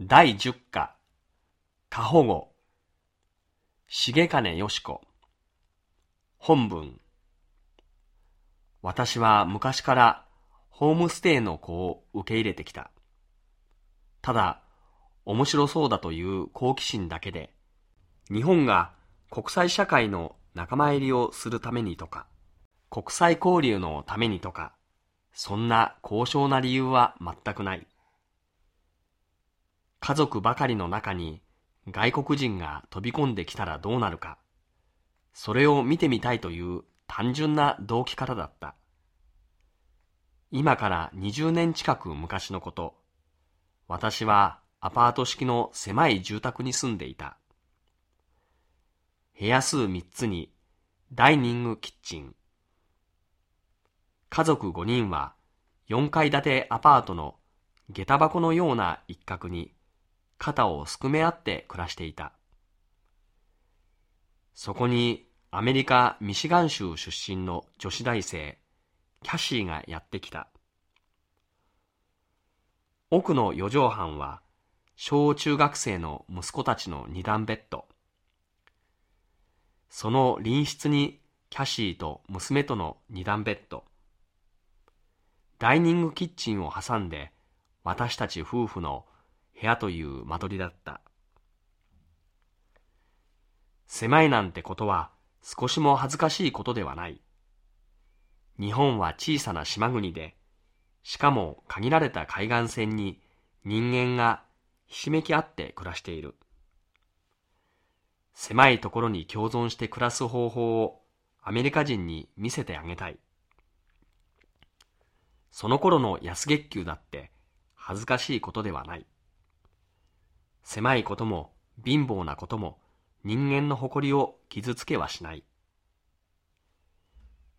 第十課、過保護、重金よし子、本文。私は昔からホームステイの子を受け入れてきた。ただ、面白そうだという好奇心だけで、日本が国際社会の仲間入りをするためにとか、国際交流のためにとか、そんな高尚な理由は全くない。家族ばかりの中に外国人が飛び込んできたらどうなるか、それを見てみたいという単純な動機からだった。今から20年近く昔のこと、私はアパート式の狭い住宅に住んでいた。部屋数3つにダイニングキッチン。家族5人は4階建てアパートの下駄箱のような一角に肩をすくめ合って暮らしていた。そこにアメリカ・ミシガン州出身の女子大生、キャシーがやってきた。奥の四畳半は、小中学生の息子たちの二段ベッド。その隣室にキャシーと娘との二段ベッド。ダイニングキッチンを挟んで、私たち夫婦の部屋という間取りだった。狭いなんてことは少しも恥ずかしいことではない。日本は小さな島国で、しかも限られた海岸線に人間がひしめき合って暮らしている。狭いところに共存して暮らす方法をアメリカ人に見せてあげたい。その頃の安月給だって恥ずかしいことではない。狭いことも貧乏なことも人間の誇りを傷つけはしない。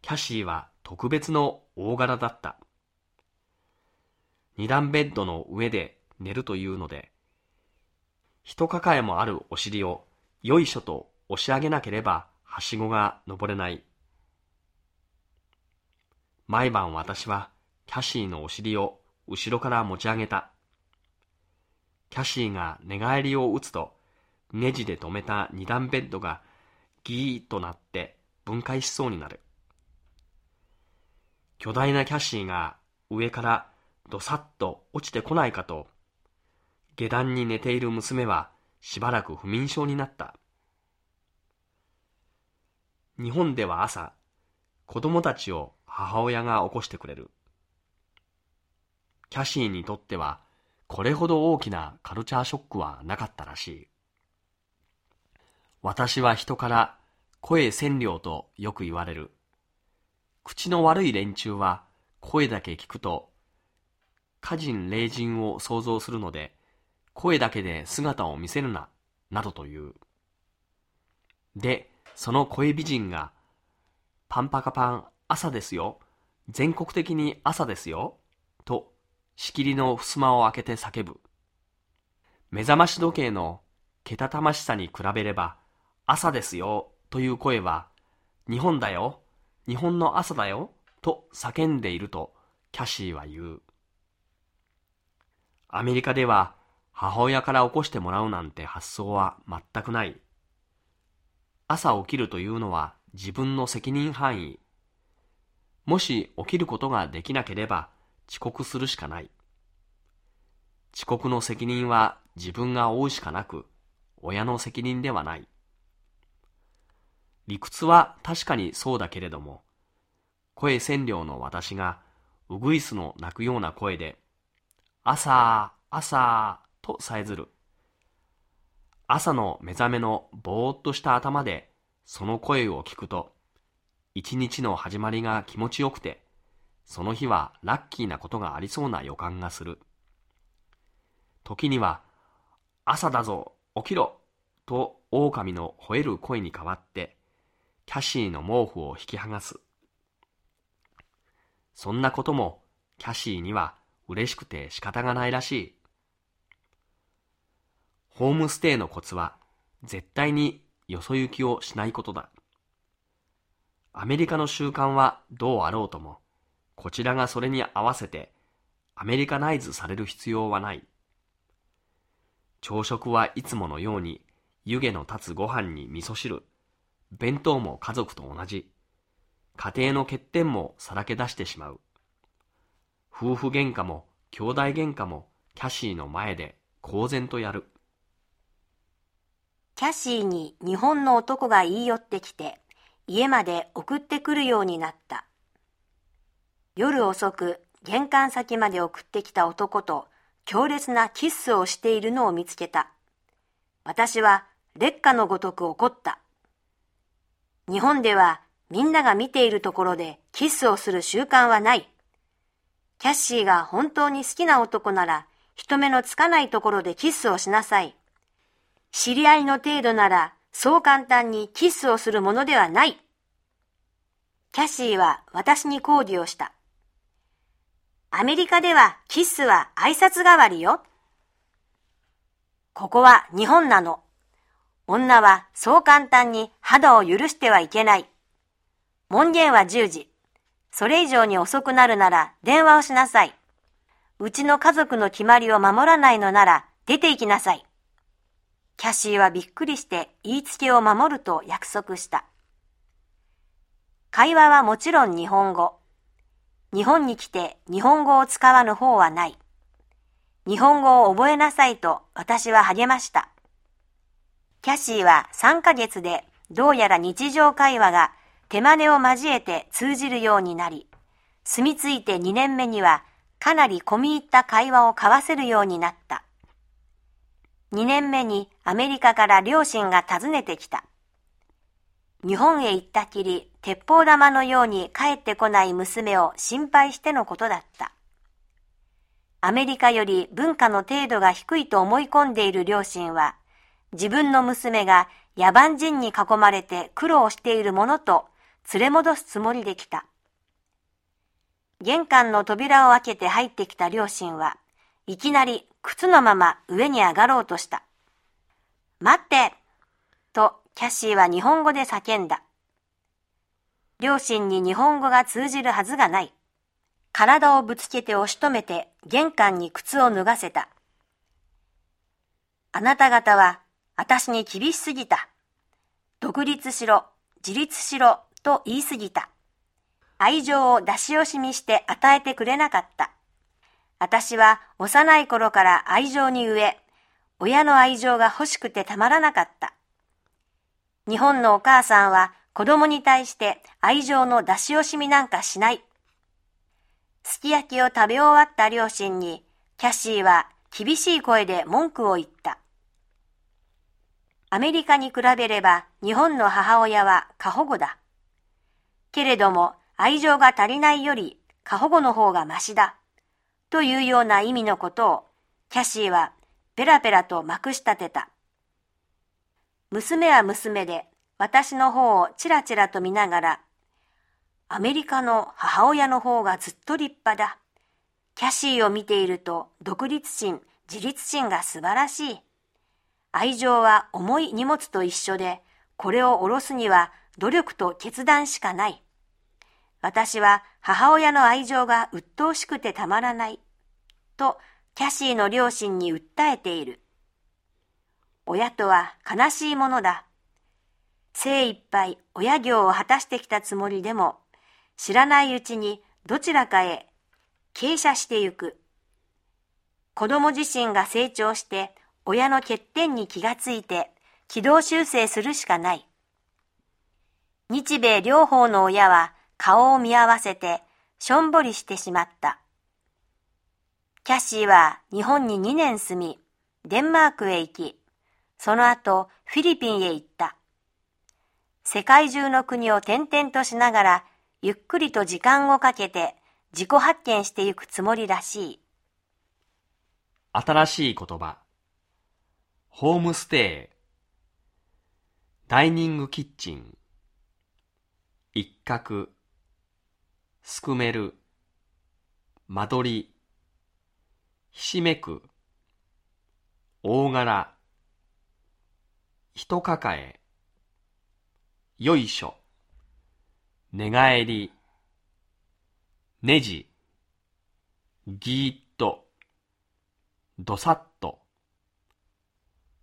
キャシーは特別の大柄だった。二段ベッドの上で寝るというので、一抱えもあるお尻をよいしょと押し上げなければはしごが登れない。毎晩私はキャシーのお尻を後ろから持ち上げた。キャシーが寝返りを打つと、ネジで止めた二段ベッドがギーッとなって分解しそうになる。巨大なキャシーが上からどさっと落ちてこないかと、下段に寝ている娘はしばらく不眠症になった。日本では朝、子供たちを母親が起こしてくれる。キャシーにとってはこれほど大きなカルチャーショックはなかったらしい。私は人から声千両とよく言われる。口の悪い連中は声だけ聞くと、家人霊人を想像するので、声だけで姿を見せるな、などと言う。で、その声美人が、パンパカパン朝ですよ。全国的に朝ですよ。と仕切りの襖を開けて叫ぶ。目覚まし時計のけたたましさに比べれば、朝ですよという声は、日本だよ、日本の朝だよと叫んでいるとキャシーは言う。アメリカでは母親から起こしてもらうなんて発想は全くない。朝起きるというのは自分の責任範囲。もし起きることができなければ遅刻するしかない。遅刻の責任は自分が負うしかなく、親の責任ではない。理屈は確かにそうだけれども、声千両の私がウグイスの鳴くような声で、朝、朝、とさえずる。朝の目覚めのぼーっとした頭でその声を聞くと、一日の始まりが気持ちよくて、その日はラッキーなことがありそうな予感がする。時には、朝だぞ、起きろ、と狼の吠える声に変わって、キャシーの毛布を引き剥がす。そんなことも、キャシーには嬉しくて仕方がないらしい。ホームステイのコツは、絶対によそ行きをしないことだ。アメリカの習慣はどうあろうとも、こちらがそれに合わせてアメリカナイズされる必要はない。朝食はいつものように湯気の立つご飯に味噌汁、弁当も家族と同じ。家庭の欠点もさらけ出してしまう。夫婦喧嘩も兄弟喧嘩もキャシーの前で公然とやる。キャシーに日本の男が言い寄ってきて、家まで送ってくるようになった。夜遅く玄関先まで送ってきた男と強烈なキッスをしているのを見つけた。私は劣化のごとく怒った。日本ではみんなが見ているところでキスをする習慣はない。キャッシーが本当に好きな男なら人目のつかないところでキスをしなさい。知り合いの程度ならそう簡単にキスをするものではない。キャシーは私に抗議をした。アメリカではキスは挨拶代わりよ。ここは日本なの。女はそう簡単に肌を許してはいけない。門限は10時。それ以上に遅くなるなら電話をしなさい。うちの家族の決まりを守らないのなら出て行きなさい。キャシーはびっくりして言いつけを守ると約束した。会話はもちろん日本語。日本に来て日本語を使わぬ方はない。日本語を覚えなさいと私は励ました。キャシーは3ヶ月でどうやら日常会話が手真似を交えて通じるようになり、住み着いて2年目にはかなり込み入った会話を交わせるようになった。2年目にアメリカから両親が訪ねてきた。日本へ行ったきり、鉄砲玉のように帰ってこない娘を心配してのことだった。アメリカより文化の程度が低いと思い込んでいる両親は、自分の娘が野蛮人に囲まれて苦労しているものと連れ戻すつもりで来た。玄関の扉を開けて入ってきた両親は、いきなり靴のまま上に上がろうとした。待ってとキャッシーは日本語で叫んだ。両親に日本語が通じるはずがない。体をぶつけて押し止めて玄関に靴を脱がせた。あなた方は私に厳しすぎた。独立しろ、自立しろと言いすぎた。愛情を出し惜しみして与えてくれなかった。私は幼い頃から愛情に飢え、親の愛情が欲しくてたまらなかった。日本のお母さんは子供に対して愛情の出し惜しみなんかしない。すき焼きを食べ終わった両親に、キャシーは厳しい声で文句を言った。アメリカに比べれば日本の母親は過保護だ。けれども愛情が足りないより過保護の方がましだ。というような意味のことをキャシーはペラペラとまくし立てた。娘は娘で私の方をちらちらと見ながら、アメリカの母親の方がずっと立派だ。キャシーを見ていると独立心、自立心が素晴らしい。愛情は重い荷物と一緒で、これを下ろすには努力と決断しかない。私は母親の愛情が鬱陶しくてたまらない。と、キャシーの両親に訴えている。親とは悲しいものだ。精一杯親業を果たしてきたつもりでも、知らないうちにどちらかへ傾斜してゆく。子供自身が成長して親の欠点に気がついて軌道修正するしかない。日米両方の親は顔を見合わせてしょんぼりしてしまった。キャッシーは日本に2年住み、デンマークへ行き、その後、フィリピンへ行った。世界中の国を転々としながら、ゆっくりと時間をかけて自己発見していくつもりらしい。新しい言葉。ホームステイ。ダイニングキッチン。一角。すくめる。間取り。ひしめく。大柄。人抱え、よいしょ、寝返り、ねじ、ぎーっと、どさっと、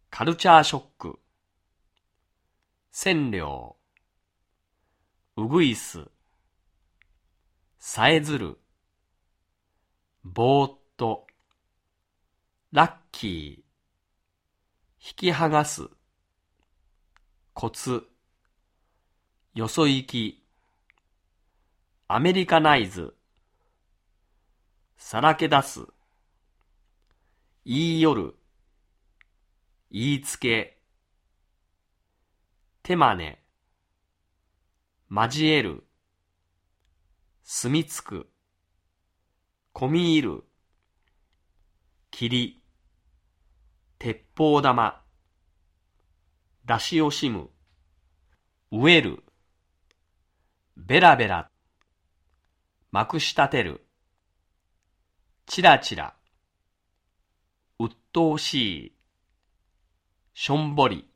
カルチャーショック、占領、うぐいす、さえずる、ぼーっと、ラッキー、引き剥がす、コツ、よそ行き、アメリカナイズ、さらけ出す、言いよる、言いつけ、手真似、交える、住みつく、込み入る、霧、鉄砲玉、出し惜しむ、植える、べらべら、まくしたてる、ちらちら、うっとうしい、しょんぼり、